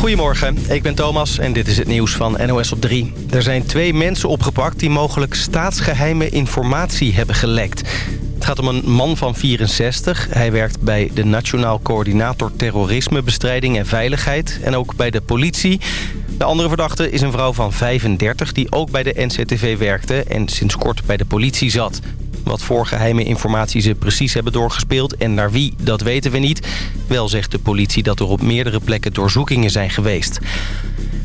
Goedemorgen, ik ben Thomas en dit is het nieuws van NOS op 3. Er zijn twee mensen opgepakt die mogelijk staatsgeheime informatie hebben gelekt. Het gaat om een man van 64. Hij werkt bij de Nationaal Coördinator Terrorismebestrijding en Veiligheid... en ook bij de politie. De andere verdachte is een vrouw van 35 die ook bij de NCTV werkte... en sinds kort bij de politie zat. Wat voor geheime informatie ze precies hebben doorgespeeld en naar wie, dat weten we niet. Wel zegt de politie dat er op meerdere plekken doorzoekingen zijn geweest.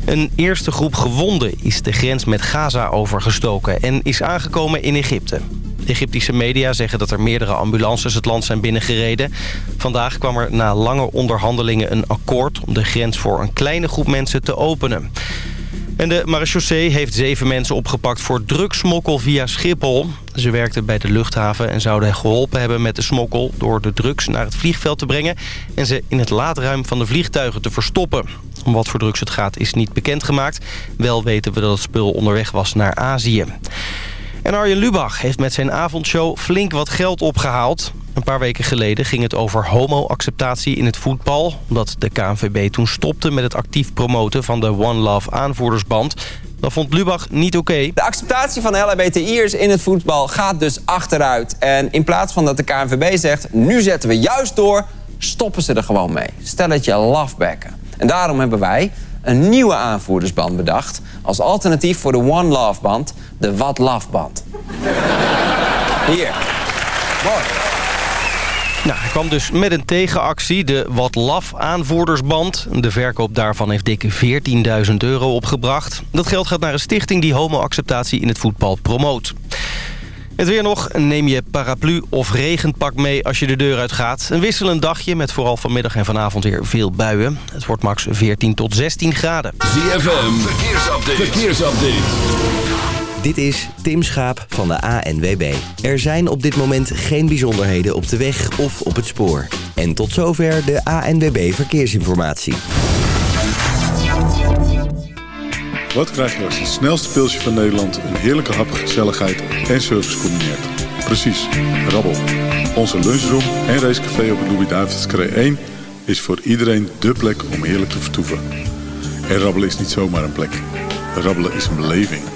Een eerste groep gewonden is de grens met Gaza overgestoken en is aangekomen in Egypte. Egyptische media zeggen dat er meerdere ambulances het land zijn binnengereden. Vandaag kwam er na lange onderhandelingen een akkoord om de grens voor een kleine groep mensen te openen. En de marechaussee heeft zeven mensen opgepakt voor drugsmokkel via Schiphol. Ze werkten bij de luchthaven en zouden geholpen hebben met de smokkel... door de drugs naar het vliegveld te brengen... en ze in het laadruim van de vliegtuigen te verstoppen. Om wat voor drugs het gaat is niet bekendgemaakt. Wel weten we dat het spul onderweg was naar Azië. En Arjen Lubach heeft met zijn avondshow flink wat geld opgehaald. Een paar weken geleden ging het over homo-acceptatie in het voetbal... omdat de KNVB toen stopte met het actief promoten van de One Love aanvoerdersband. Dat vond Lubach niet oké. De acceptatie van LHBTI'ers in het voetbal gaat dus achteruit. En in plaats van dat de KNVB zegt, nu zetten we juist door... stoppen ze er gewoon mee. Stel het je lafbekken. En daarom hebben wij een nieuwe aanvoerdersband bedacht... als alternatief voor de One Love band, de What Love band. Hier. Mooi. Nou, hij kwam dus met een tegenactie, de Wat Laf aanvoerdersband. De verkoop daarvan heeft dikke 14.000 euro opgebracht. Dat geld gaat naar een stichting die homoacceptatie in het voetbal promoot. Het weer nog. Neem je paraplu of regenpak mee als je de deur uitgaat. Een wisselend dagje met vooral vanmiddag en vanavond weer veel buien. Het wordt max 14 tot 16 graden. ZFM, verkeersupdate. verkeersupdate. Dit is Tim Schaap van de ANWB. Er zijn op dit moment geen bijzonderheden op de weg of op het spoor. En tot zover de ANWB Verkeersinformatie. Wat krijg je als het snelste pilsje van Nederland... een heerlijke hap, gezelligheid en service combineert? Precies, rabbel. Onze lunchroom en racecafé op het Louis-David's 1... is voor iedereen dé plek om heerlijk te vertoeven. En rabbelen is niet zomaar een plek. Rabbelen is een beleving.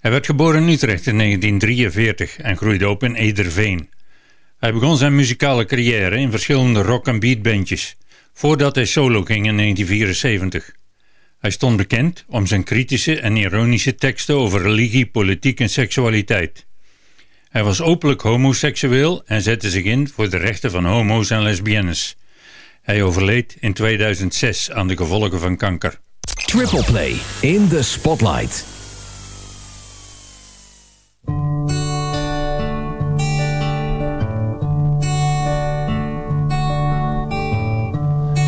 Hij werd geboren in Utrecht in 1943 en groeide op in Ederveen. Hij begon zijn muzikale carrière in verschillende rock- en beatbandjes, voordat hij solo ging in 1974. Hij stond bekend om zijn kritische en ironische teksten over religie, politiek en seksualiteit. Hij was openlijk homoseksueel en zette zich in voor de rechten van homo's en lesbiennes. Hij overleed in 2006 aan de gevolgen van kanker. Triple Play in the Spotlight.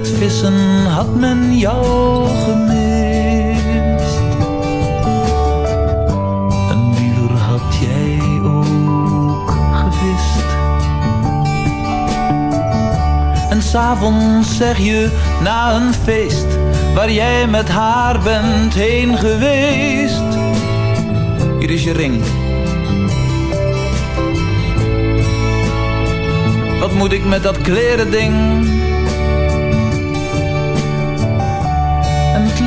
Met vissen had men jou gemist. En liever had jij ook gevist. En s'avonds zeg je na een feest waar jij met haar bent heen geweest. Hier is je ring. Wat moet ik met dat kleren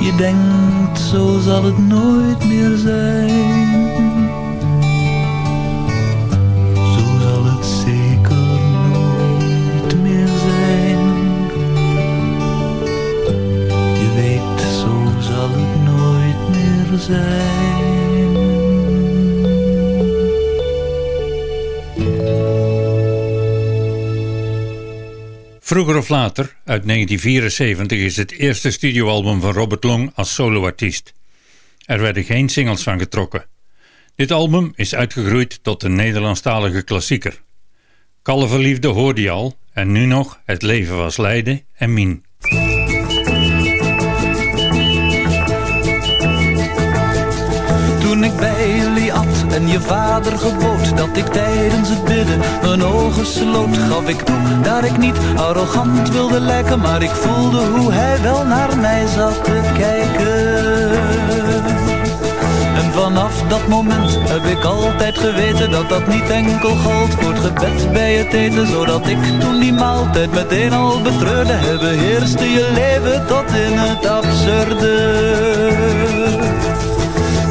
Je denkt, zo zal het nooit meer zijn. Vroeger of later, uit 1974, is het eerste studioalbum van Robert Long als soloartiest. Er werden geen singles van getrokken. Dit album is uitgegroeid tot een Nederlandstalige klassieker. Kalverliefde hoorde je al en nu nog Het leven was lijden en Mien. Toen ik bij en je vader gebood Dat ik tijdens het bidden mijn ogen sloot Gaf ik toe dat ik niet arrogant wilde lijken Maar ik voelde hoe hij wel naar mij zat te kijken. En vanaf dat moment heb ik altijd geweten Dat dat niet enkel gold voor het gebed bij het eten Zodat ik toen die maaltijd meteen al betreurde Hebben heerste je leven tot in het absurde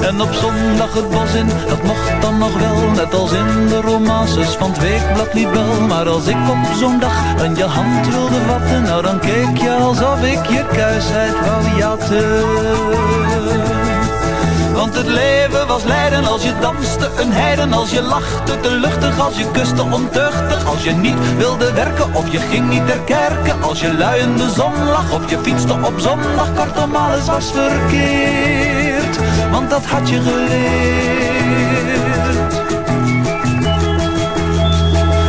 en op zondag het bos in, dat mocht dan nog wel. Net als in de romances van het weekblad Libel Maar als ik op zo'n dag aan je hand wilde vatten Nou dan keek je alsof ik je kuisheid wou jatten. Want het leven was lijden als je danste een heiden. Als je lachte te luchtig, als je kuste ontuchtig. Als je niet wilde werken of je ging niet ter kerken Als je luiende zon lag of je fietste op zondag Kortom alles was verkeerd, want dat had je geleerd.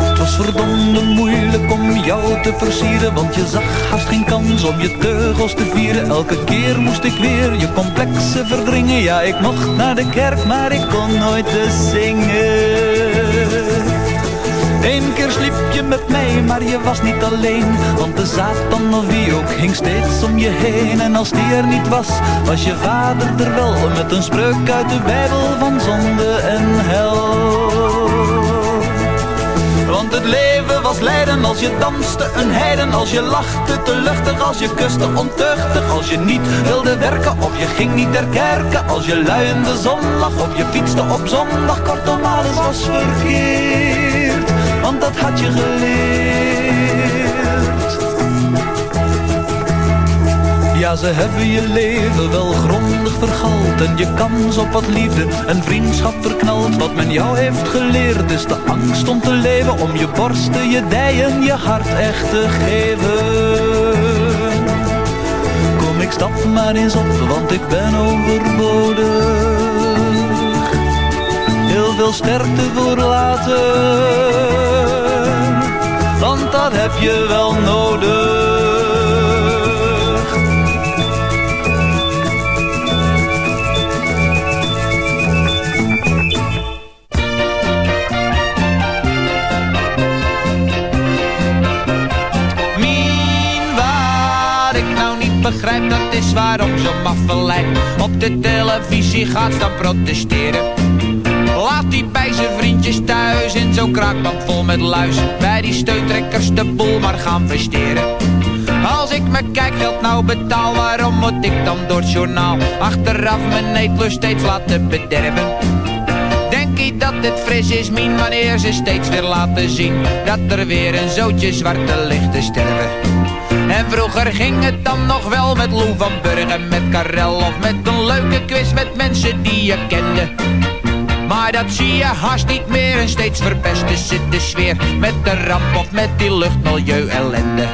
Het was verdomde moeilijk om jou te versieren Want je zag haast geen kans om je teugels te vieren. Elke keer moest ik weer je complexen verdringen. Ja, ik mocht naar de kerk, maar ik kon nooit te zingen Eén keer sliep je met mij, maar je was niet alleen. Want de Satan of wie ook hing steeds om je heen. En als die er niet was, was je vader er wel Met een spreuk uit de Bijbel van zonde en hel. Want het leven was lijden als je danste een heiden. Als je lachte te luchtig, als je kuste ontuchtig Als je niet wilde werken of je ging niet ter kerken. Als je luiende zon lag of je fietste op zondag Kortom alles was verkeerd wat had je geleerd? Ja, ze hebben je leven wel grondig vergald En je kans op wat liefde en vriendschap verknald. Wat men jou heeft geleerd is de angst om te leven Om je borsten, je dijen, je hart echt te geven. Kom, ik stap maar eens op, want ik ben overbodig. Heel veel sterkte voor later. Want dat heb je wel nodig begrijp, dat is waarom zo'n maffe lijk op de televisie gaat staan protesteren. Laat die vriendjes thuis in zo'n kraakband vol met luis. Bij die steuntrekkers de boel maar gaan versteren. Als ik mijn kijkgeld nou betaal, waarom moet ik dan door het journaal achteraf mijn eetlust steeds laten bederven? Denk je dat het fris is, min wanneer ze steeds weer laten zien dat er weer een zootje zwarte lichten sterven? En vroeger ging het dan nog wel met Lou van Burgen, met Karel of met een leuke quiz met mensen die je kende. Maar dat zie je haast niet meer en steeds verpesten ze de sfeer met de ramp of met die luchtmilieu ellende.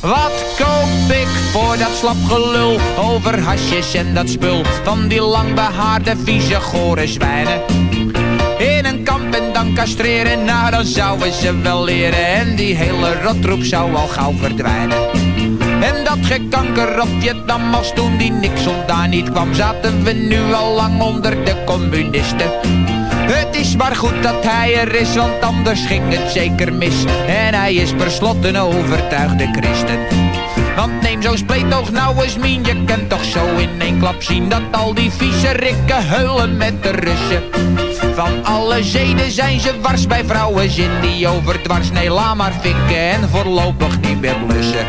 Wat koop ik voor dat slap gelul over hasjes en dat spul van die langbehaarde vieze gore zwijnen? in een kamp en dan castreren. Nou, dan zouden ze wel leren en die hele rotroep zou al gauw verdwijnen. En dat gekanker op Vietnam als toen die Nixon daar niet kwam, zaten we nu al lang onder de communisten. Het is maar goed dat hij er is, want anders ging het zeker mis. En hij is per slot een overtuigde christen. Want neem zo'n spleetoog nou eens mien, je kunt toch zo in één klap zien dat al die vieze rikken huilen met de Russen. Van alle zeden zijn ze wars bij vrouwen zin die overdwars. Nee, laat maar vinken en voorlopig niet meer blussen.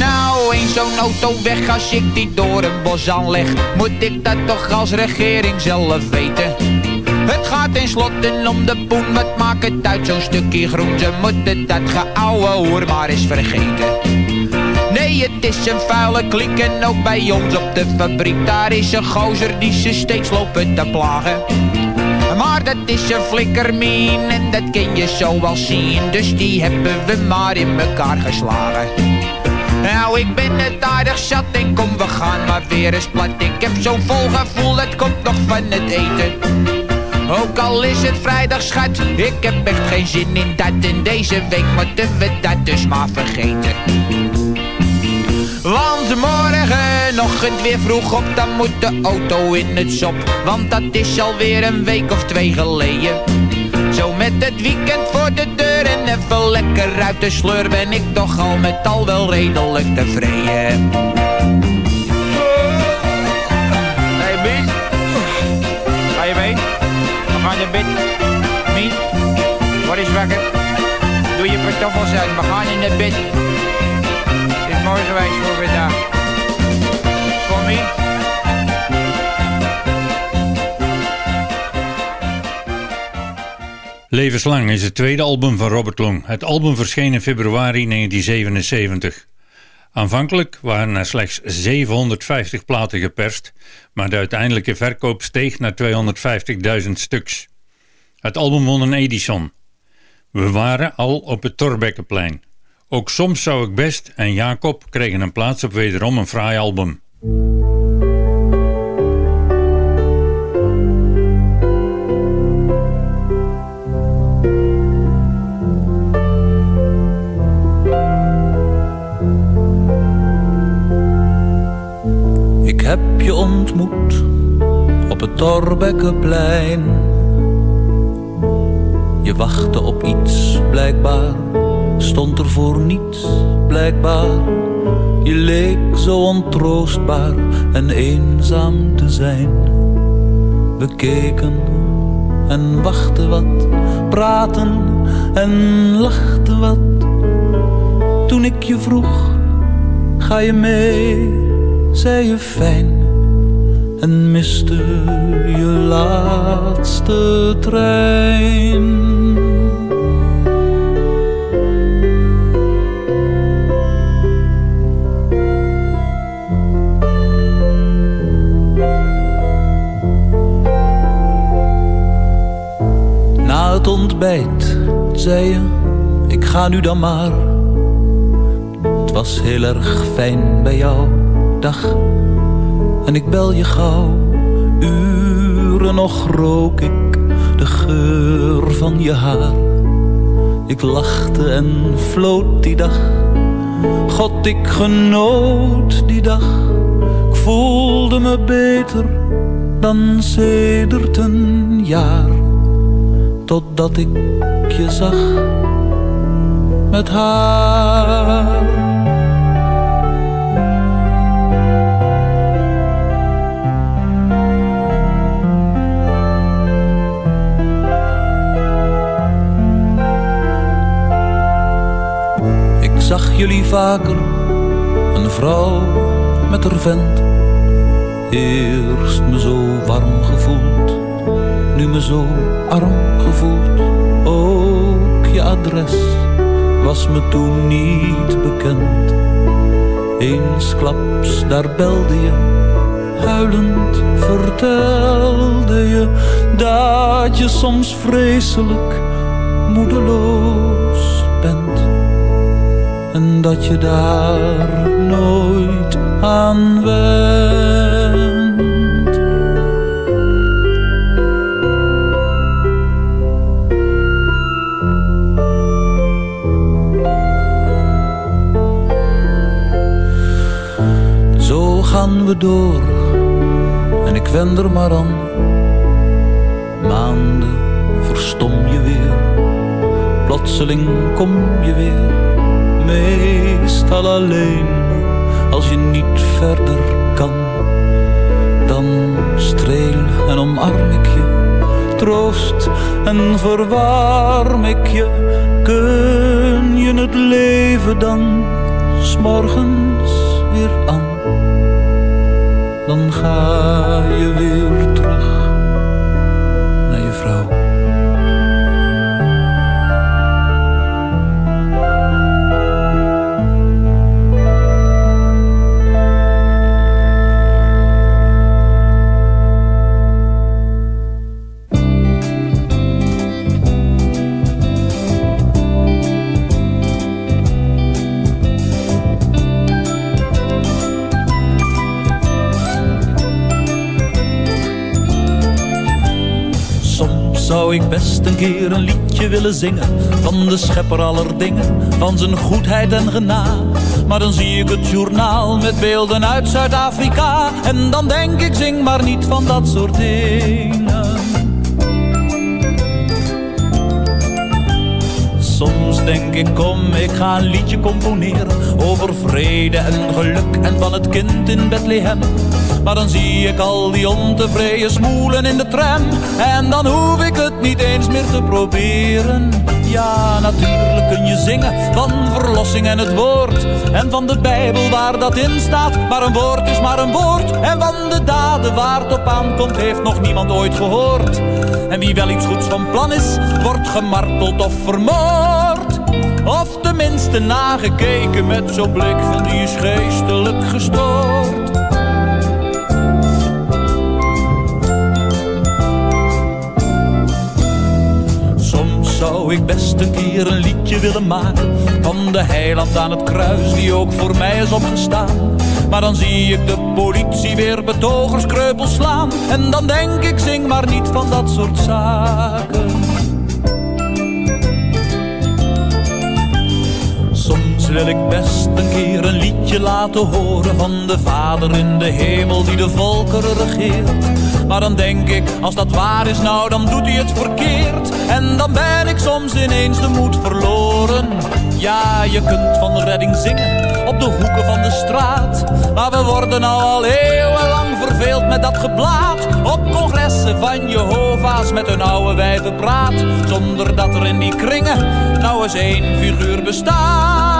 Nou eens zo'n auto weg als ik die door een bos aanleg. Moet ik dat toch als regering zelf weten? Het gaat in slotten om de poen, wat maakt het uit zo'n stukje groen? Ze moeten dat geouwe hoer maar eens vergeten. Nee, het is een vuile klik en ook bij ons op de fabriek. Daar is een gozer die ze steeds lopen te plagen. Maar dat is een flikkermien en dat kun je zo wel zien. Dus die hebben we maar in elkaar geslagen. Nou, ik ben het aardig zat en kom, we gaan maar weer eens plat. Ik heb zo'n vol gevoel, het komt nog van het eten. Ook al is het vrijdag, schat, ik heb echt geen zin in dat. In deze week moeten we dat dus maar vergeten. Want morgenochtend weer vroeg op, dan moet de auto in het sop. Want dat is alweer een week of twee geleden. Met het weekend voor de deur en even lekker uit de sleur ben ik toch al met al wel redelijk tevreden. Hey Bies, ga je mee? We gaan naar bed. Mien, wat is wakker? Doe je pantoffels uit, we gaan in het bed mooi geweest voor vandaag. Voor mij. Levenslang is het tweede album van Robert Long. Het album verscheen in februari 1977. Aanvankelijk waren er slechts 750 platen geperst, maar de uiteindelijke verkoop steeg naar 250.000 stuks. Het album won een Edison. We waren al op het Torbekkenplein. Ook Soms zou ik best en Jacob kregen een plaats op wederom een fraai album. Heb je ontmoet op het Torbekkenplein. Je wachtte op iets, blijkbaar stond er voor niets blijkbaar. Je leek zo ontroostbaar en eenzaam te zijn. We keken en wachten wat, praten en lachten wat. Toen ik je vroeg, ga je mee, zei je fijn. en miste je laatste trein. Na het ontbijt zei je, ik ga nu dan maar. Het was heel erg fijn bij jou, dag. En ik bel je gauw, uren nog rook ik de geur van je haar. Ik lachte en floot die dag, God ik genoot die dag. Ik voelde me beter dan sedert een jaar totdat ik je zag met haar. Zag jullie vaker, een vrouw met haar vent. Eerst me zo warm gevoeld, nu me zo arm gevoeld. Ook je adres was me toen niet bekend. Eensklaps daar belde je, huilend vertelde je dat je soms vreselijk moedeloos bent. En dat je daar nooit aan went. Zo gaan we door en ik wend er maar aan. Maanden verstom je weer, plotseling kom je weer. Meestal alleen als je niet verder kan. Dan streel en omarm ik je, troost en verwarm ik je. Kun je het leven dan s'morgens weer aan? Dan ga je weer zou ik best een keer een liedje willen zingen Van de schepper aller dingen, van zijn goedheid en genade. Maar dan zie ik het journaal met beelden uit Zuid-Afrika En dan denk ik zing maar niet van dat soort dingen. Soms denk ik kom, ik ga een liedje componeren Over vrede en geluk en van het kind in Bethlehem maar dan zie ik al die ontevreden smoelen in de tram. En dan hoef ik het niet eens meer te proberen. Ja, natuurlijk kun je zingen van verlossing en het woord. En van de Bijbel waar dat in staat. Maar een woord is maar een woord. En van de daden waar het op aankomt heeft nog niemand ooit gehoord. En wie wel iets goeds van plan is, wordt gemarteld of vermoord. Of tenminste nagekeken met zo'n blik van die is geestelijk gestoord ik best een keer een liedje willen maken Van de heiland aan het kruis die ook voor mij is opgestaan. Maar dan zie ik de politie weer betogers kreupels slaan En dan denk ik zing maar niet van dat soort zaken wil ik best een keer een liedje laten horen Van de vader in de hemel die de volkeren regeert maar dan denk ik, als dat waar is, nou dan doet hij het verkeerd. En dan ben ik soms ineens de moed verloren. Ja, je kunt van redding zingen op de hoeken van de straat. Maar we worden nou al eeuwenlang verveeld met dat geblaat. Op congressen van Jehovah's met hun oude wijven praat. Zonder dat er in die kringen nou eens één figuur bestaat.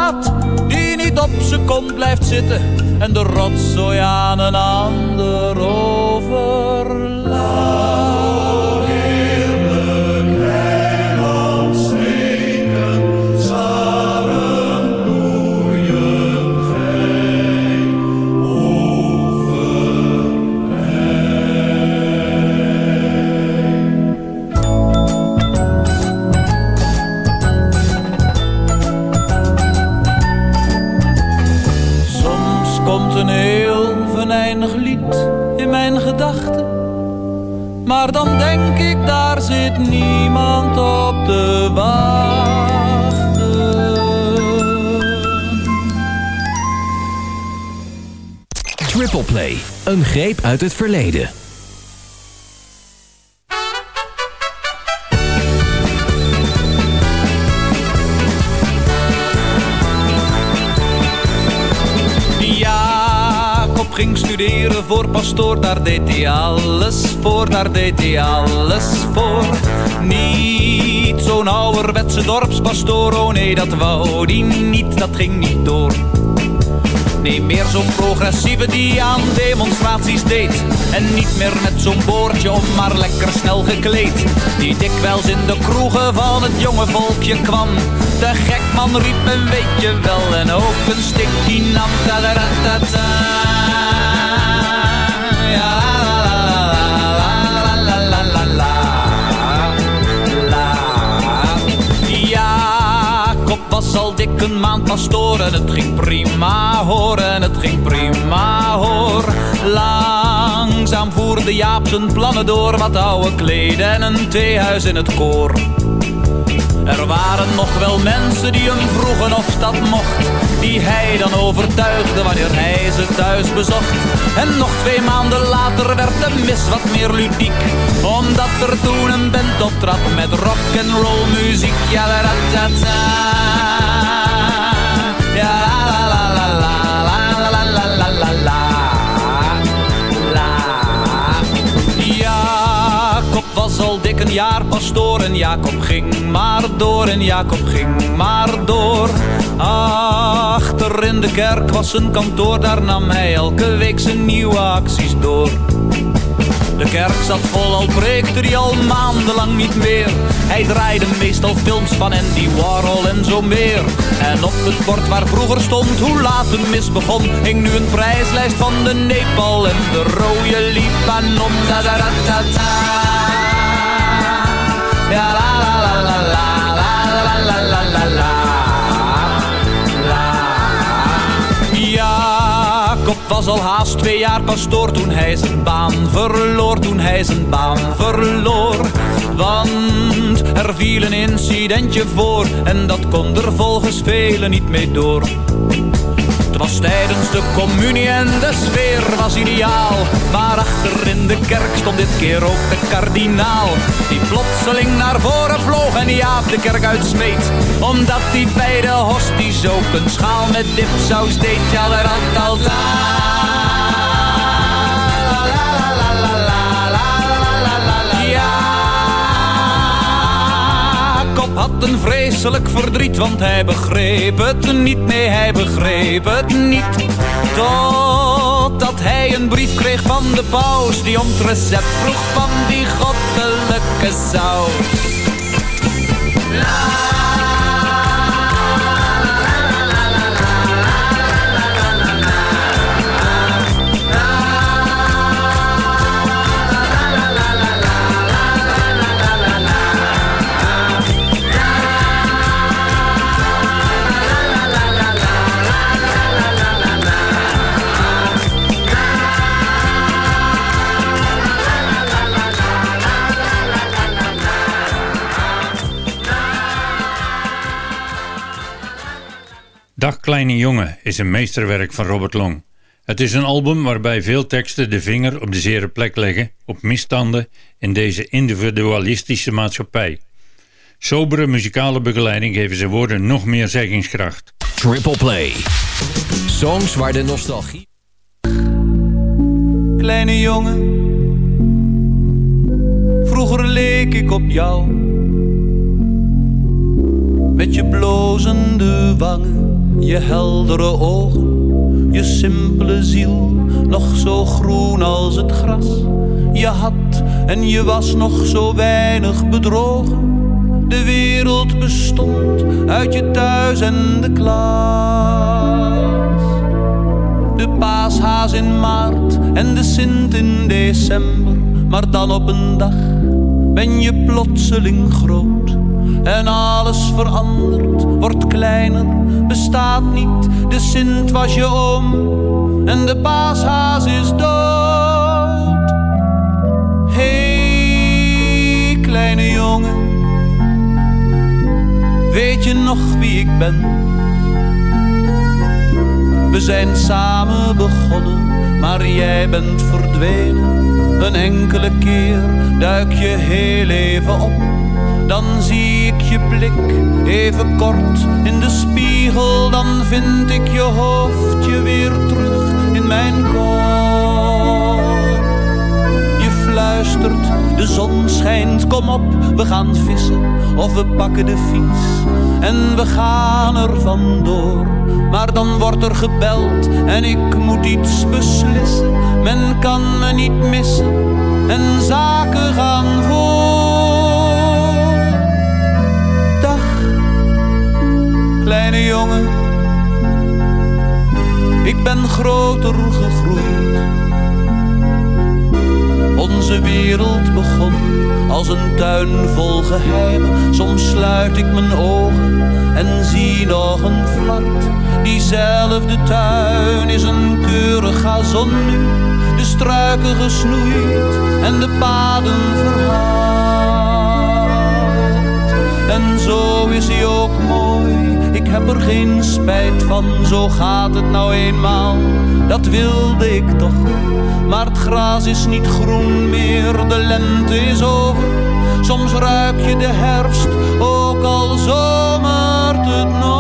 Niet op zijn kont blijft zitten en de rotzooi aan een ander overlaat. Maar dan denk ik, daar zit niemand op te wachten. Triple Play, een greep uit het verleden. Jacob ging studeren voor pastoor, daar deed hij alles voor, daar deed hij alles voor. Niet zo'n ouderwetse dorpspastoor, oh nee, dat wou die niet, dat ging niet door. Nee, meer zo'n progressieve die aan demonstraties deed. En niet meer met zo'n boordje om maar lekker snel gekleed. Die dikwijls in de kroegen van het jonge volkje kwam. De gek man riep en weet je wel. En ook een stikkie nam. Ta-da-da-da-da. Ja, was al dik een maand pastoor en het ging prima hoor, en het ging prima hoor. Langzaam voerde Jaap zijn plannen door, wat oude kleden en een theehuis in het koor. Er waren nog wel mensen die hem vroegen of dat mocht. Die hij dan overtuigde wanneer hij ze thuis bezocht. En nog twee maanden later werd de mis wat meer ludiek. Omdat er toen een band optrad met rock and roll muziek. Ja, da, da, een jaar pastoor en Jacob ging maar door en Jacob ging maar door. Achter in de kerk was een kantoor, daar nam hij elke week zijn nieuwe acties door. De kerk zat vol, al preekte hij al maandenlang niet meer. Hij draaide meestal films van Andy Warhol en zo meer. En op het bord waar vroeger stond hoe laat de mis begon, hing nu een prijslijst van de Nepal en de rode Libanon. Da da da da da. Was al haast twee jaar pastoor toen hij zijn baan verloor, toen hij zijn baan verloor. Want er viel een incidentje voor en dat kon er volgens velen niet mee door. Was tijdens de communie en de sfeer was ideaal. Maar achter in de kerk stond dit keer ook de kardinaal. Die plotseling naar voren vloog en Jaap de kerk uitsmeet. Omdat hij bij de hosties een schaal met dipsaus deed. Ja, al een vreselijk verdriet, want hij begreep het niet, nee hij begreep het niet. Totdat hij een brief kreeg van de paus, die om het recept vroeg van die goddelijke saus. Kleine Jongen is een meesterwerk van Robert Long. Het is een album waarbij veel teksten de vinger op de zere plek leggen op misstanden in deze individualistische maatschappij. Sobere muzikale begeleiding geven zijn woorden nog meer zeggingskracht. Triple Play. Songs waar de nostalgie... Kleine jongen, vroeger leek ik op jou. Met je blozende wangen Je heldere ogen, je simpele ziel, nog zo groen als het gras. Je had en je was nog zo weinig bedrogen. De wereld bestond uit je thuis en de klas. De paashaas in maart en de Sint in december. Maar dan op een dag ben je plotseling groot. En alles verandert, wordt kleiner, bestaat niet. De Sint was je oom en de paashaas is dood. Hey, kleine jongen, weet je nog wie ik ben? We zijn samen begonnen, maar jij bent verdwenen. Een enkele keer duik je heel even op. Dan zie ik je blik even kort in de spiegel. Dan vind ik je hoofdje weer terug in mijn kop. Je fluistert, de zon schijnt, kom op, we gaan vissen. Of we pakken de fiets en we gaan er vandoor. Maar dan wordt er gebeld en ik moet iets beslissen. Men kan me niet missen en zaken gaan voor. Groter gegroeid. Onze wereld begon als een tuin vol geheimen. Soms sluit ik mijn ogen en zie nog een vlakt. Diezelfde tuin is een keurig gazon nu. De struiken gesnoeid en de paden verhaald. En zo is hij ook mooi, ik heb er geen spijt van. Zo gaat het nou eenmaal, dat wilde ik toch. Maar het gras is niet groen meer, de lente is over. Soms ruik je de herfst, ook al zomert het nog.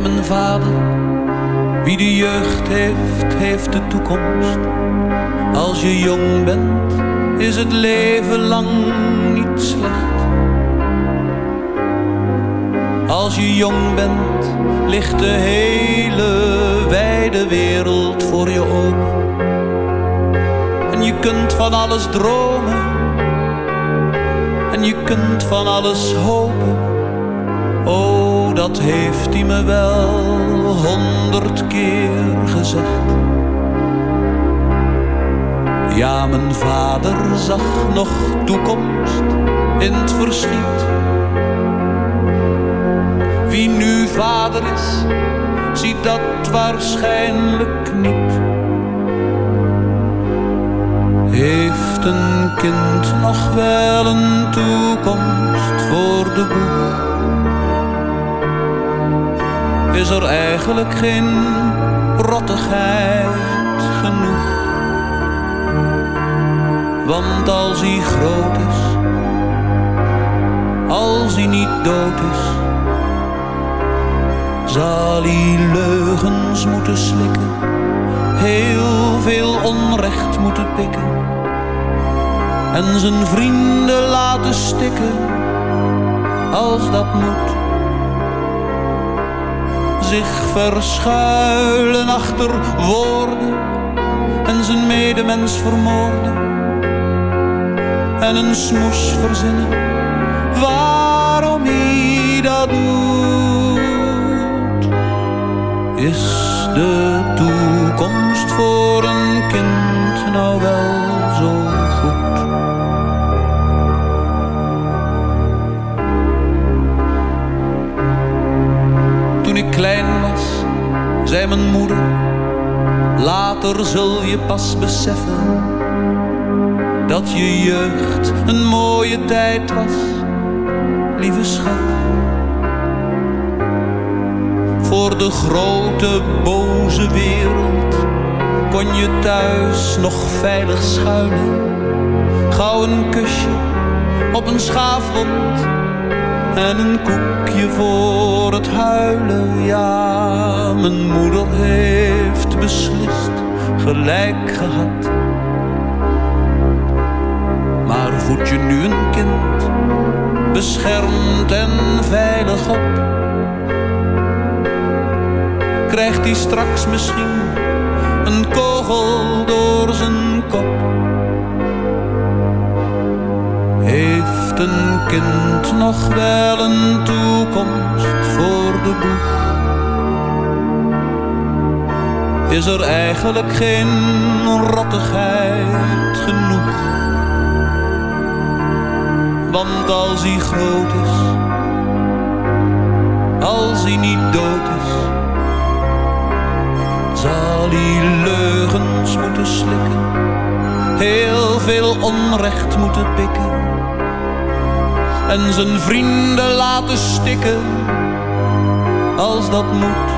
Mijn vader: Wie de jeugd heeft, heeft de toekomst. Als je jong bent, is het leven lang niet slecht. Als je jong bent, ligt de hele wijde wereld voor je open. En je kunt van alles dromen. En je kunt van alles hopen. Oh, dat heeft hij me wel honderd keer gezegd. Ja, mijn vader zag nog toekomst in het verschiet. Wie nu vader is, ziet dat waarschijnlijk niet. Heeft een kind nog wel een toekomst voor de boeg? Is er eigenlijk geen rottigheid genoeg. Want als hij groot is, als hij niet dood is, zal hij leugens moeten slikken, heel veel onrecht moeten pikken en zijn vrienden laten stikken als dat moet zich verschuilen achter woorden en zijn medemens vermoorden en een smoes verzinnen waarom hij dat doet. Is de toekomst voor een kind nou wel mijn moeder, later zul je pas beseffen dat je jeugd een mooie tijd was, lieve schat. Voor de grote boze wereld kon je thuis nog veilig schuilen. Gauw een kusje op een schaafwond en een koekje voor het huilen. Ja, mijn moeder heeft beslist gelijk gehad. Maar voed je nu een kind, beschermd en veilig op? Krijgt hij straks misschien een kogel door zijn kop? Heeft een kind nog wel een toekomst voor de boeg? Is er eigenlijk geen rottigheid genoeg? Want als hij groot is, als hij niet dood is, zal hij leugens moeten slikken, heel veel onrecht moeten pikken en zijn vrienden laten stikken als dat moet.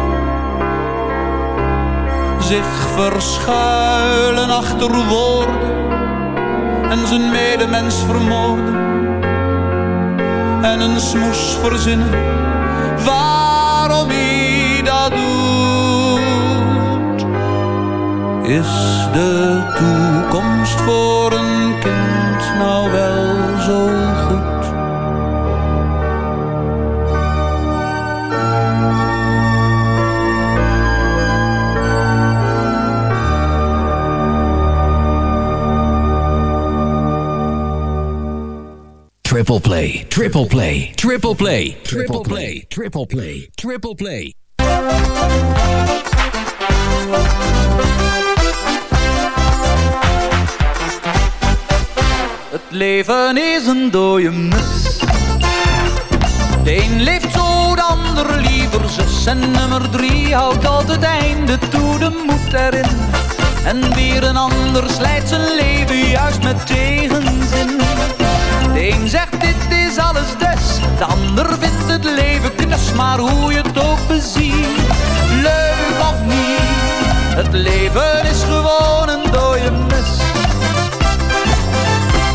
Zich verschuilen achter woorden en zijn medemens vermoorden en een smoes verzinnen waarom hij dat doet. Is de toekomst voor een kind nou wel zo Triple play, triple play, triple play, triple play, triple play, triple play. Het leven is een dode mus. De een leeft zo, de ander liever zus. En nummer drie houdt altijd einde toe, de moed erin. En weer een ander slijt zijn leven juist met tegenzin. Een zegt dit is alles des, de ander vindt het leven knus. Maar hoe je het ook beziet, leuk of niet. Het leven is gewoon een dode mis.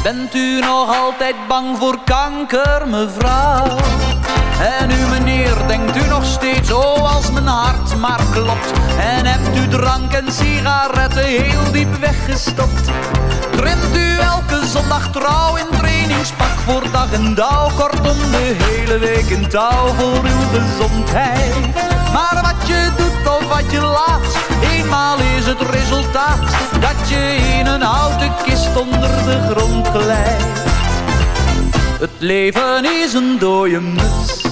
Bent u nog altijd bang voor kanker, mevrouw? En u meneer, denkt u nog steeds, oh als mijn hart maar klopt. En hebt u drank en sigaretten heel diep weggestopt. Trimt u elke zondag trouw in trainingspak voor dag en dauw. Kortom de hele week in touw voor uw gezondheid. Maar wat je doet of wat je laat, eenmaal is het resultaat. Dat je in een houten kist onder de grond glijdt. Het leven is een dode mus.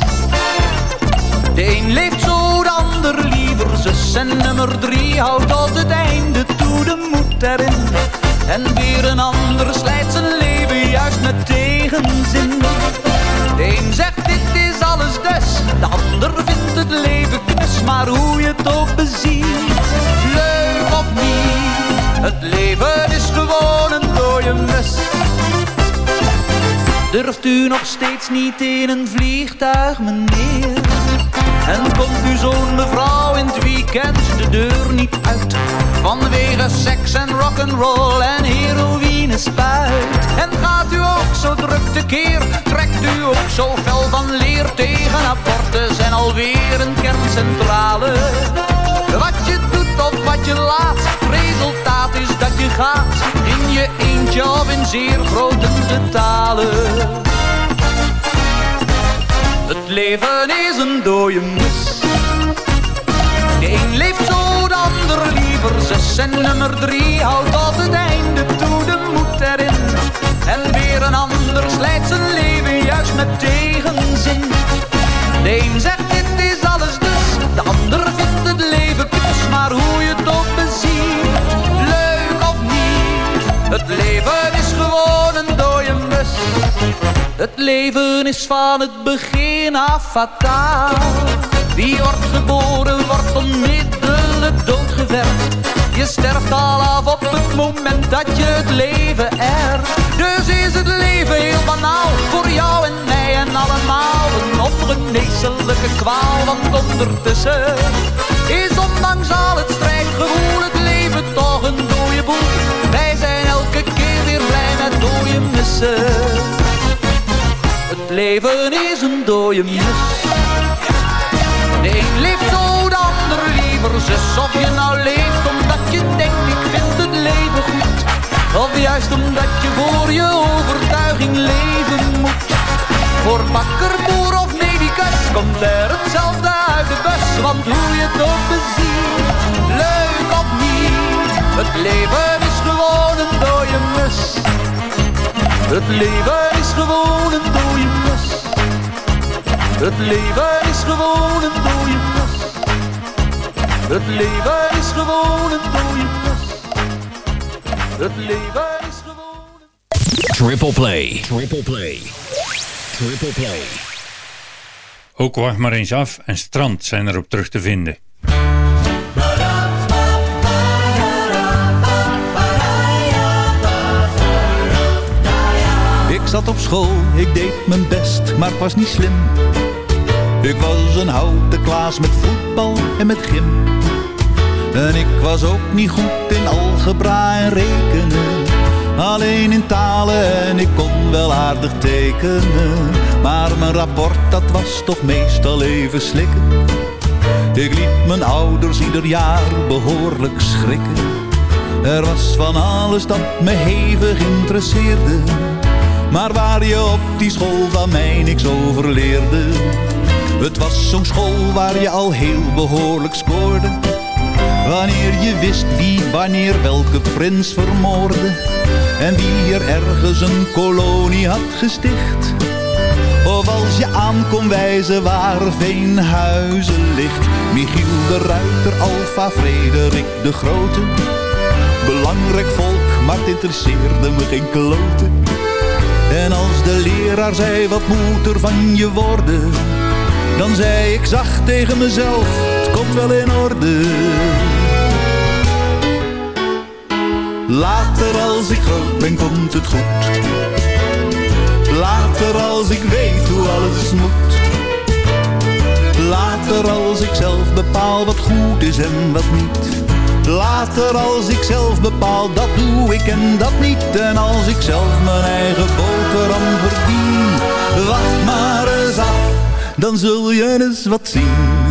De een leeft zo, de ander liever zus. En nummer drie houdt tot het einde toe de moed erin. En weer een ander slijt zijn leven juist met tegenzin. De een zegt dit is alles des, de ander vindt het leven knus. Maar hoe je het ook beziet, leuk of niet. Het leven is gewoon een dode mus. Durft u nog steeds niet in een vliegtuig, meneer? En komt uw zoon mevrouw in het weekend de deur niet uit. Vanwege seks en rock'n'roll en heroïne spuit. En gaat u ook zo druk tekeer Trekt u ook zo fel van leer. Tegen abortus en alweer een kerncentrale. Wat je doet of wat je laat Resultaat is dat je gaat. In je eentje of in zeer grote getalen het leven is een dode mus. De een leeft zo, de ander liever zus. En nummer drie houdt tot het einde toe de moed erin. En weer een ander slijt zijn leven juist met tegenzin. De een zegt dit is alles dus, de ander vindt het leven kus. Maar hoe je het ook beziet, leuk of niet. Het leven is gewoon een. Het leven is van het begin af fataal. Wie wordt geboren wordt onmiddellijk doodgewerkt. Je sterft al af op het moment dat je het leven er. Dus is het leven heel banaal voor jou en mij en allemaal. Een ongeneeselijke kwaal, want ondertussen is ondanks al het strijdgevoel het leven toch een dode boel. Wij zijn elke keer weer blij met dode missen. Het leven is een dode mis. De een leeft zo, de ander liever zus. Of je nou leeft omdat je denkt ik vind het leven goed. Of juist omdat je voor je overtuiging leven moet. Voor bakker, boer of medicus komt er hetzelfde uit de bus. Want hoe je het ook beziet, leuk of niet. Het leven is gewoon een dode mus. Het leven is gewoon een dode. Het leven is gewoon een dode. Het leven is gewoon een dode mus. Het leven is gewoon... Triple Play. Triple Play. Triple Play. Ook wacht maar eens af en strand zijn erop terug te vinden. Zat op school, ik deed mijn best, maar ik was niet slim. Ik was een houten klaas met voetbal en met gym. En ik was ook niet goed in algebra en rekenen. Alleen in talen en ik kon wel aardig tekenen. Maar mijn rapport dat was toch meestal even slikken. Ik liet mijn ouders ieder jaar behoorlijk schrikken. Er was van alles dat me hevig interesseerde. Maar waar je op die school van mij niks over leerde. Het was zo'n school waar je al heel behoorlijk scoorde. Wanneer je wist wie wanneer welke prins vermoorde. En wie er ergens een kolonie had gesticht. Of als je aan kon wijzen waar Veenhuizen ligt. Michiel de Ruiter, Alfa Frederik de Grote. Belangrijk volk, maar het interesseerde me geen kloten. De leraar zei, wat moet er van je worden? Dan zei ik zacht tegen mezelf, het komt wel in orde. Later als ik groot ben, komt het goed. Later als ik weet hoe alles moet. Later als ik zelf bepaal wat goed is en wat niet. Later als ik zelf bepaal, dat doe ik en dat niet. En als ik zelf mijn eigen boterham verdien. Wacht maar eens af, dan zul je eens wat zien.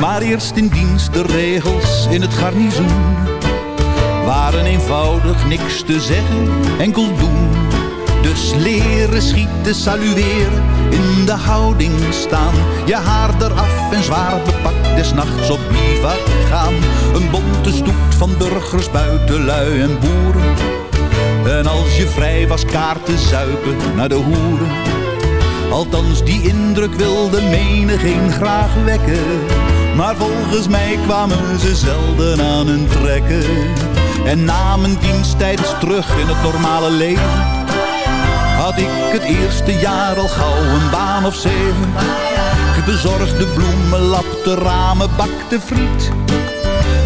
Maar eerst in dienst de regels in het garnizoen Waren eenvoudig niks te zeggen, enkel doen Dus leren schieten, salueren, in de houding staan. Je haar eraf en zwaar bepakt, des nachts op bivak gaan. Een bonte stoet van burgers, buitenlui en boeren. En als je vrij was kaarten zuipen naar de hoeren. Althans die indruk wilde menigeen graag wekken. Maar volgens mij kwamen ze zelden aan hun trekken. En na mijn diensttijd terug in het normale leven. Had ik het eerste jaar al gauw een baan of zeven. Ik bezorgde bloemen, lapte ramen, bakte friet.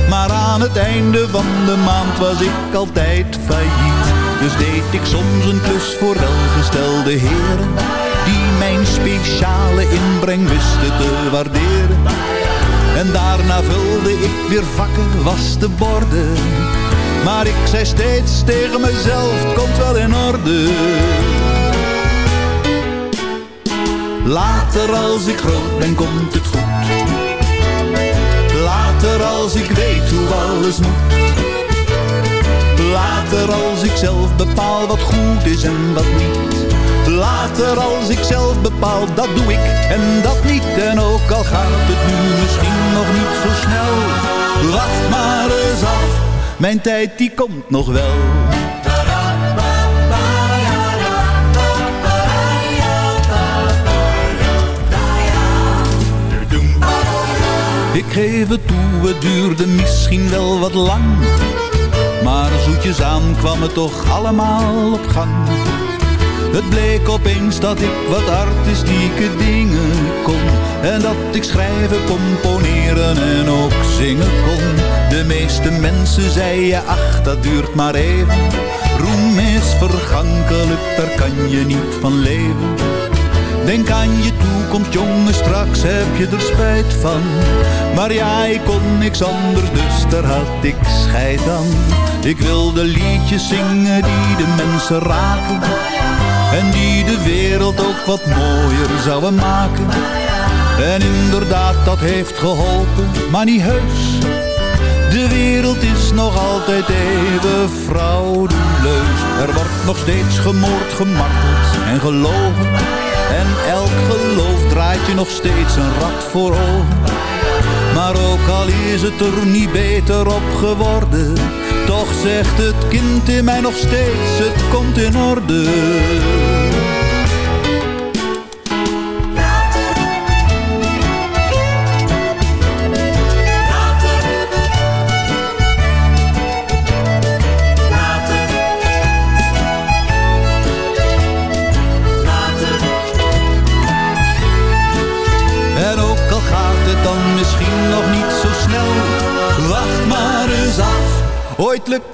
Maar aan het einde van de maand was ik altijd failliet. Dus deed ik soms een klus voor welgestelde heren. Die mijn speciale inbreng wisten te waarderen. En daarna vulde ik weer vakken, was de borden. Maar ik zei steeds tegen mezelf, komt wel in orde. Later als ik groot ben, komt het goed. Later als ik weet hoe alles moet. Later als ik zelf bepaal wat goed is en wat niet. Later als ik zelf bepaal, dat doe ik en dat niet. En ook al gaat het nu misschien nog niet zo snel. Wacht maar eens af, mijn tijd die komt nog wel. Ik geef het toe, het duurde misschien wel wat lang. Maar zoetjes aan kwam het toch allemaal op gang. Het bleek opeens dat ik wat artistieke dingen kon. En dat ik schrijven, componeren en ook zingen kon. De meeste mensen zeiden, ach, dat duurt maar even. Roem is vergankelijk, daar kan je niet van leven. Denk aan je toekomst, jongen, straks heb je er spijt van. Maar ja, ik kon niks anders, dus daar had ik scheid aan. Ik wilde liedjes zingen die de mensen raken. En die de wereld ook wat mooier zouden maken. En inderdaad, dat heeft geholpen, maar niet heus. De wereld is nog altijd even frauduleus. Er wordt nog steeds gemoord, gemarteld en gelogen. Elk geloof draait je nog steeds een rat voor ogen. Maar ook al is het er niet beter op geworden, toch zegt het kind in mij nog steeds, het komt in orde.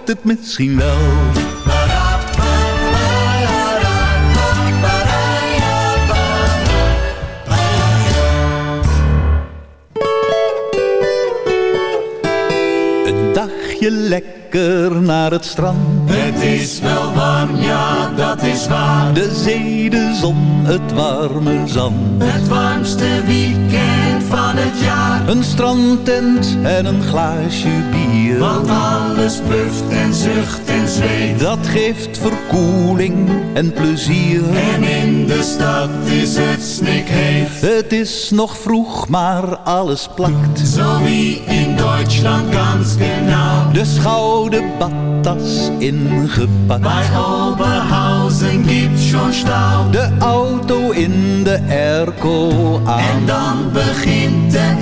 Het misschien wel. Een dagje lekker naar het strand. Het is wel warm, ja, dat is waar. De zee, de zon, het warme zand. Het warmste weekend van het jaar. Een strandtent en een glaasje bier. Want alles puft en zucht en zweet. Dat geeft verkoeling en plezier. En in de stad is het snikheet. Het is nog vroeg, maar alles plakt. Zo wie in Duitsland ganz genau. De schoude badtas ingepakt. Oberhausen gibt's schon Stau. De auto in de airco aan. En dan begint de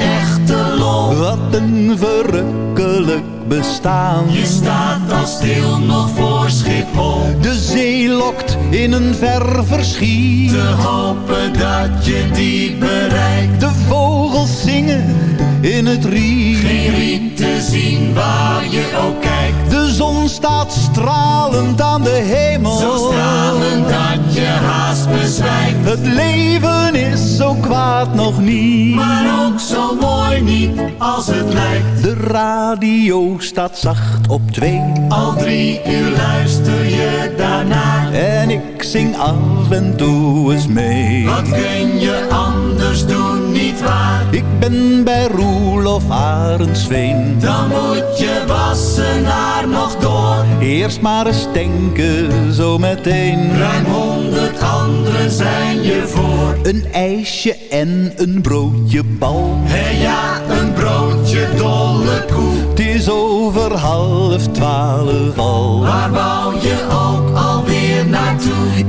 echte lol. Wat een verrukkelijk bestaan. Je staat al stil nog voor Schiphol. De zee lokt in een ver verschiet. Te hopen dat je die bereikt. De vogels zingen in het riet. Geen riet te zien waar je ook kijkt. De zon staat stralend aan de hemel. Zo stralend dat je haast bezwijkt. Het leven is zo kwaad nog niet. Maar ook zo mooi niet als het lijkt. De radio staat zacht op twee. Al drie uur luister je daarnaar. En ik zing af en toe eens mee. Wat kun je anders doen, niet waar? Ik ben bij Roelof Arendsveen. Dan moet je Wassenaar nog door. Eerst maar eens denken, zo meteen. Ruim honderd anderen zijn je voor. Een ijsje en een broodje bal. Hé ja, een broodje dolle koe. Het is over half twaalf al. Waar wou je ook?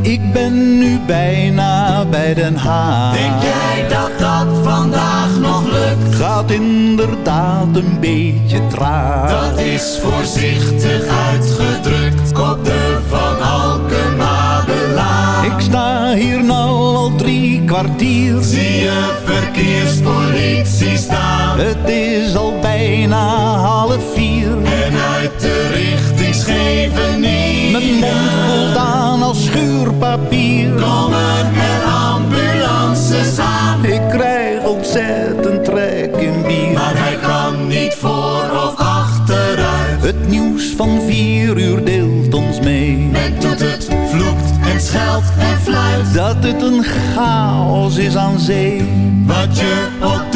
Ik ben nu bijna bij Den Haag. Denk jij dat dat vandaag nog lukt? Gaat inderdaad een beetje traag. Dat is voorzichtig uitgedrukt op de Van Alkemadelaan. Ik sta hier nou al drie kwartier. Zie je verkeerspolitie staan? Het is al bijna half vier. En uit de richting Scheveningen. Mijn mond voelt aan als schuurpapier. Komen er ambulances aan? Ik krijg ontzettend trek in bier. Maar hij kan niet voor of achteruit. Het nieuws van vier uur deelt ons mee. Men doet het, vloekt en scheldt en fluit. Dat het een chaos is aan zee. Wat je ook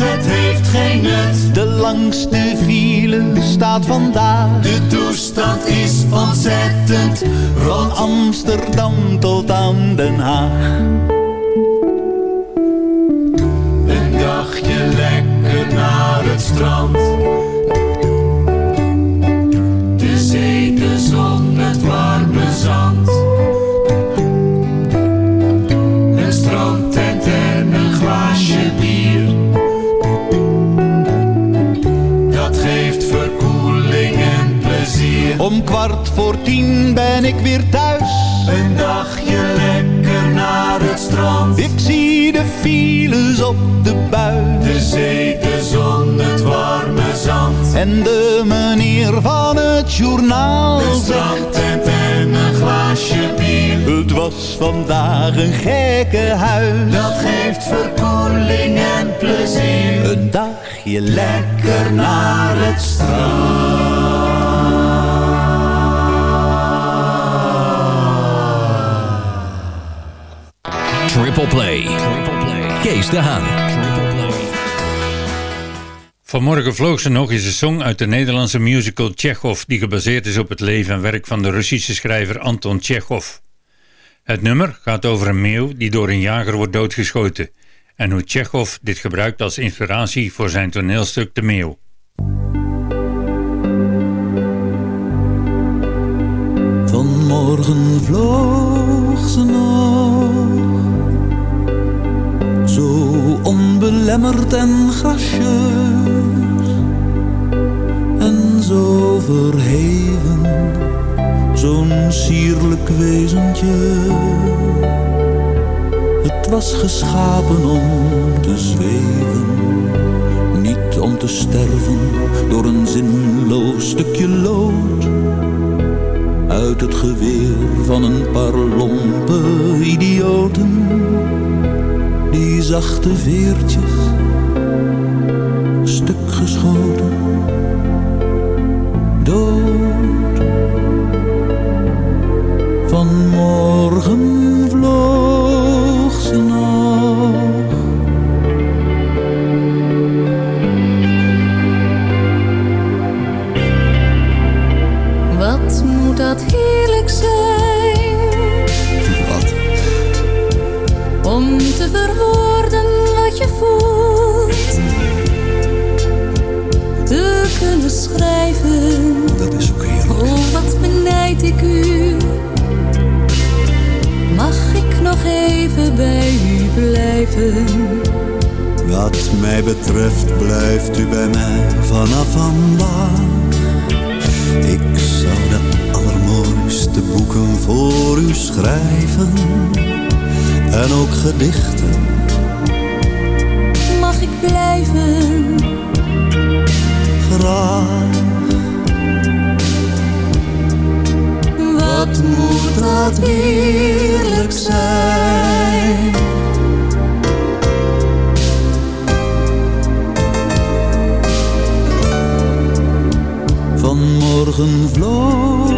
het heeft geen nut. De langste file staat vandaag. De toestand is ontzettend. Van Amsterdam tot aan Den Haag. Een dagje lekker naar het strand. De zee, de zon, het warme zand. Om kwart voor tien ben ik weer thuis. Een dagje lekker naar het strand. Ik zie de files op de buis. De zee, de zon, het warme zand. En de meneer van het journaal Een zegt... en een glaasje bier. Het was vandaag een gekke huis. Dat geeft verkoeling en plezier. Een dagje lekker naar het Triple Play. Kees de Haan. Vanmorgen vloog ze nog eens een song uit de Nederlandse musical Chekhov... die gebaseerd is op het leven en werk van de Russische schrijver Anton Chekhov. Het nummer gaat over een meeuw die door een jager wordt doodgeschoten... en hoe Chekhov dit gebruikt als inspiratie voor zijn toneelstuk De Meeuw. Vanmorgen vloog ze nog Onbelemmerd en gracieus. En zo verheven Zo'n sierlijk wezentje. Het was geschapen om te zweven Niet om te sterven door een zinloos stukje lood. Uit het geweer van een paar lompe idioten. Die zachte veertjes, stuk geschoten, dood. Vanmorgen vloog ze nog. Wat moet dat heerlijk zijn te verwoorden wat je voelt. Te kunnen schrijven, Dat is ook heerlijk. oh wat benijd ik u. Mag ik nog even bij u blijven? Wat mij betreft blijft u bij mij vanaf vandaag. Ik zou de allermooiste boeken voor u schrijven. En ook gedichten. Mag ik blijven? Graag. Wat moet dat heerlijk zijn? Vanmorgen vloog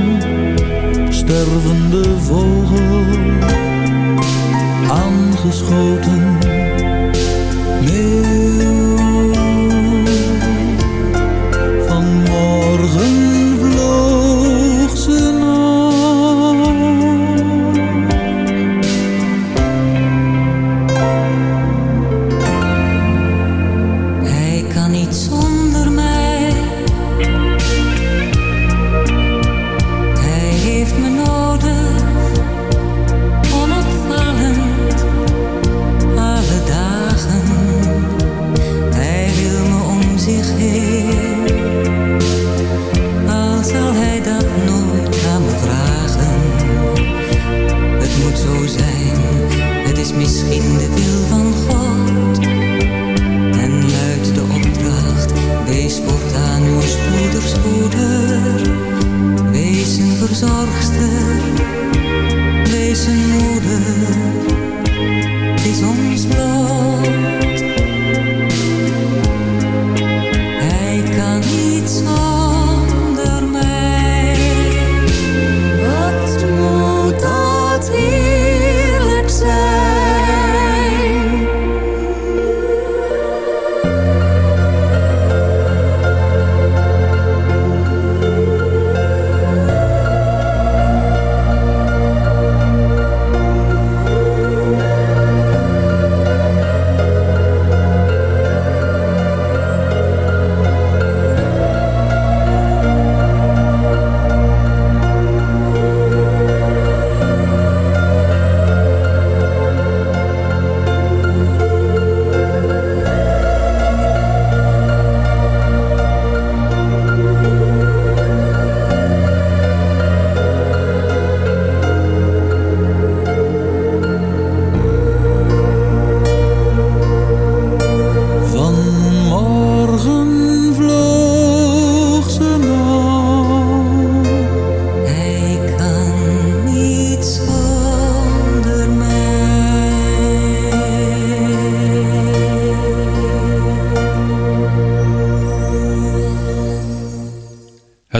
Stervende vogel, aangeschoten.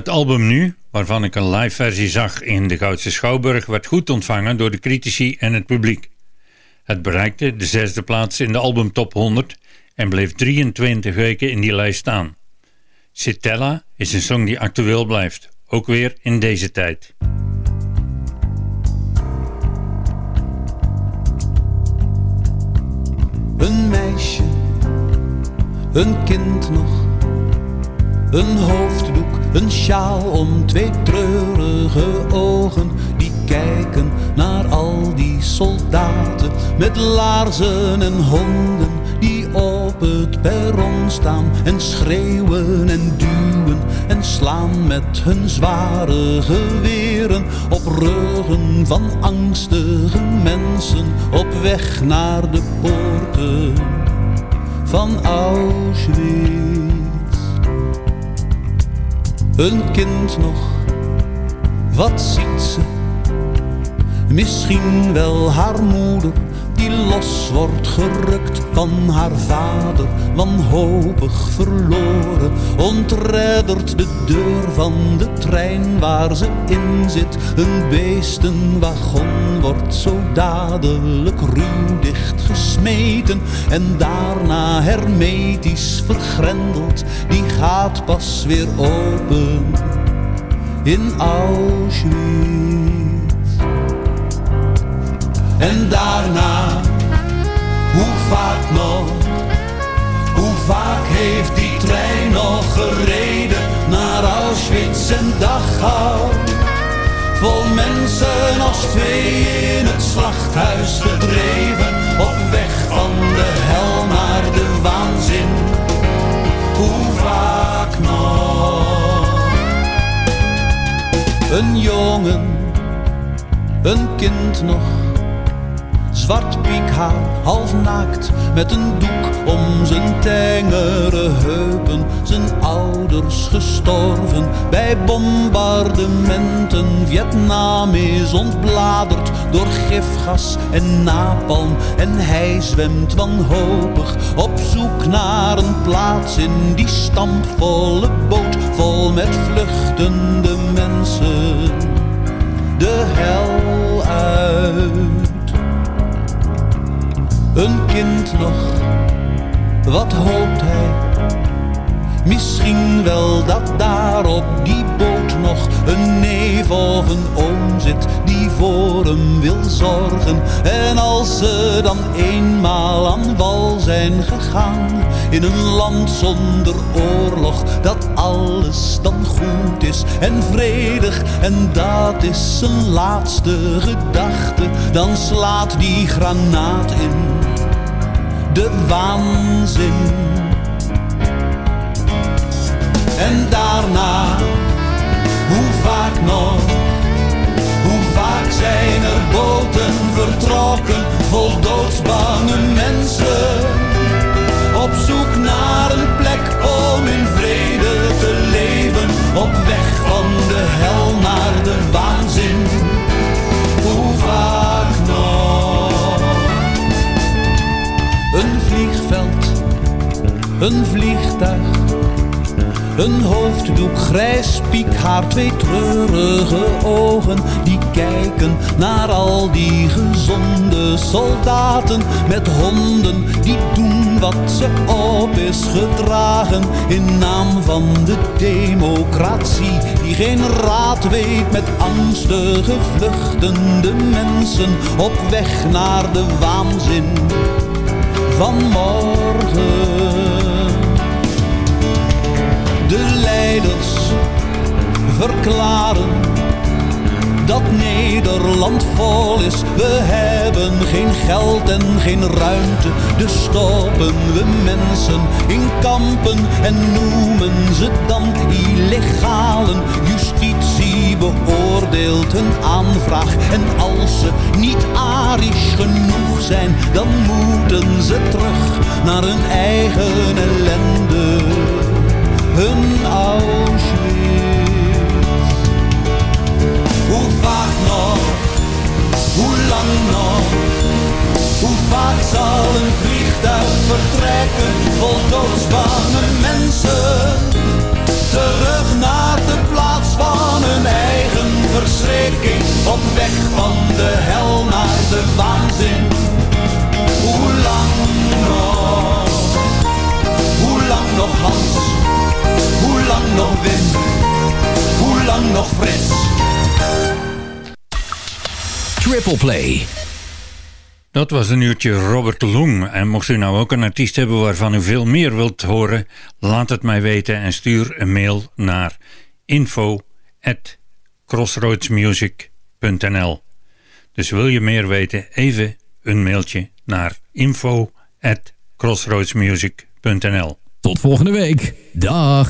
Album nu, waarvan ik een live versie zag in de Goudse Schouwburg, werd goed ontvangen door de critici en het publiek. Het bereikte de zesde plaats in de album Top 100 en bleef 23 weken in die lijst staan. Citella is een song die actueel blijft, ook weer in deze tijd. Een meisje, een kind nog, een hoofddoek, een sjaal om twee treurige ogen die kijken naar al die soldaten met laarzen en honden die op het perron staan en schreeuwen en duwen en slaan met hun zware geweren op ruggen van angstige mensen op weg naar de poorten van Auschwitz. Een kind nog, wat ziet ze? Misschien wel haar moeder die los wordt gerukt van haar vader, wanhopig verloren, ontreddert de deur van de trein waar ze in zit. Een beestenwagon wordt zo dadelijk ruw dichtgesmeten en daarna hermetisch vergrendeld. Die gaat pas weer open in Auschwitz. En daarna, hoe vaak nog, hoe vaak heeft die trein nog gereden naar Auschwitz en Dachau? Vol mensen als vee in het slachthuis gedreven, op weg van de hel naar de waanzin. Hoe vaak nog? Een jongen, een kind nog zwart piekhaar, half naakt, met een doek om zijn tengere heupen. Zijn ouders gestorven bij bombardementen. Vietnam is ontbladerd door gifgas en napalm. En hij zwemt wanhopig op zoek naar een plaats in die stampvolle boot vol met vluchtende mensen. De hel uit. Een kind nog, wat hoopt hij? Misschien wel dat daar op die boot nog een neef of een oom zit die voor hem wil zorgen. En als ze dan eenmaal aan wal zijn gegaan in een land zonder oorlog, dat alles dan goed is en vredig. En dat is zijn laatste gedachte, dan slaat die granaat in de waanzin. En daarna, hoe vaak nog, hoe vaak zijn er boten vertrokken vol doodsbange mensen. Een vliegtuig, een hoofddoek, grijs piekhaar, twee treurige ogen. Die kijken naar al die gezonde soldaten met honden. Die doen wat ze op is gedragen in naam van de democratie. Die geen raad weet met angstige vluchtende mensen op weg naar de waanzin van morgen. De leiders verklaren dat Nederland vol is. We hebben geen geld en geen ruimte, dus stoppen we mensen in kampen en noemen ze dan illegalen. Justitie beoordeelt hun aanvraag en als ze niet arisch genoeg zijn, dan moeten ze terug naar hun eigen ellende. Hun Auschwitz. Hoe vaak nog, hoe lang nog, hoe vaak zal een vliegtuig vertrekken vol doodsbange mensen? Terug naar de plaats verschrikking op weg van de hel naar de waanzin. Hoe lang nog? Hoe lang nog Hans? Hoe lang nog Wim? Hoe lang nog Frits? Triple Play. Dat was een uurtje Robert Long. En mocht u nou ook een artiest hebben waarvan u veel meer wilt horen, laat het mij weten en stuur een mail naar info@crossroadsmusic.nl. Dus wil je meer weten, even een mailtje naar info@crossroadsmusic.nl. Tot volgende week. Dag.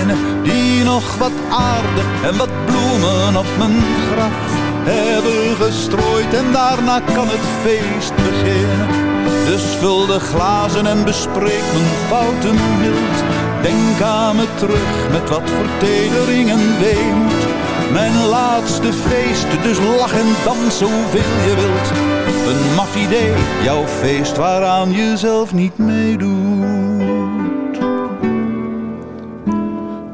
wat aarde en wat bloemen op mijn graf hebben gestrooid en daarna kan het feest beginnen. Dus vul de glazen en bespreek mijn fouten mild. Denk aan me terug met wat vertedering en weemoed. Mijn laatste feest, dus lach en dans zoveel je wilt. Een maf idee, jouw feest waaraan je zelf niet meedoet.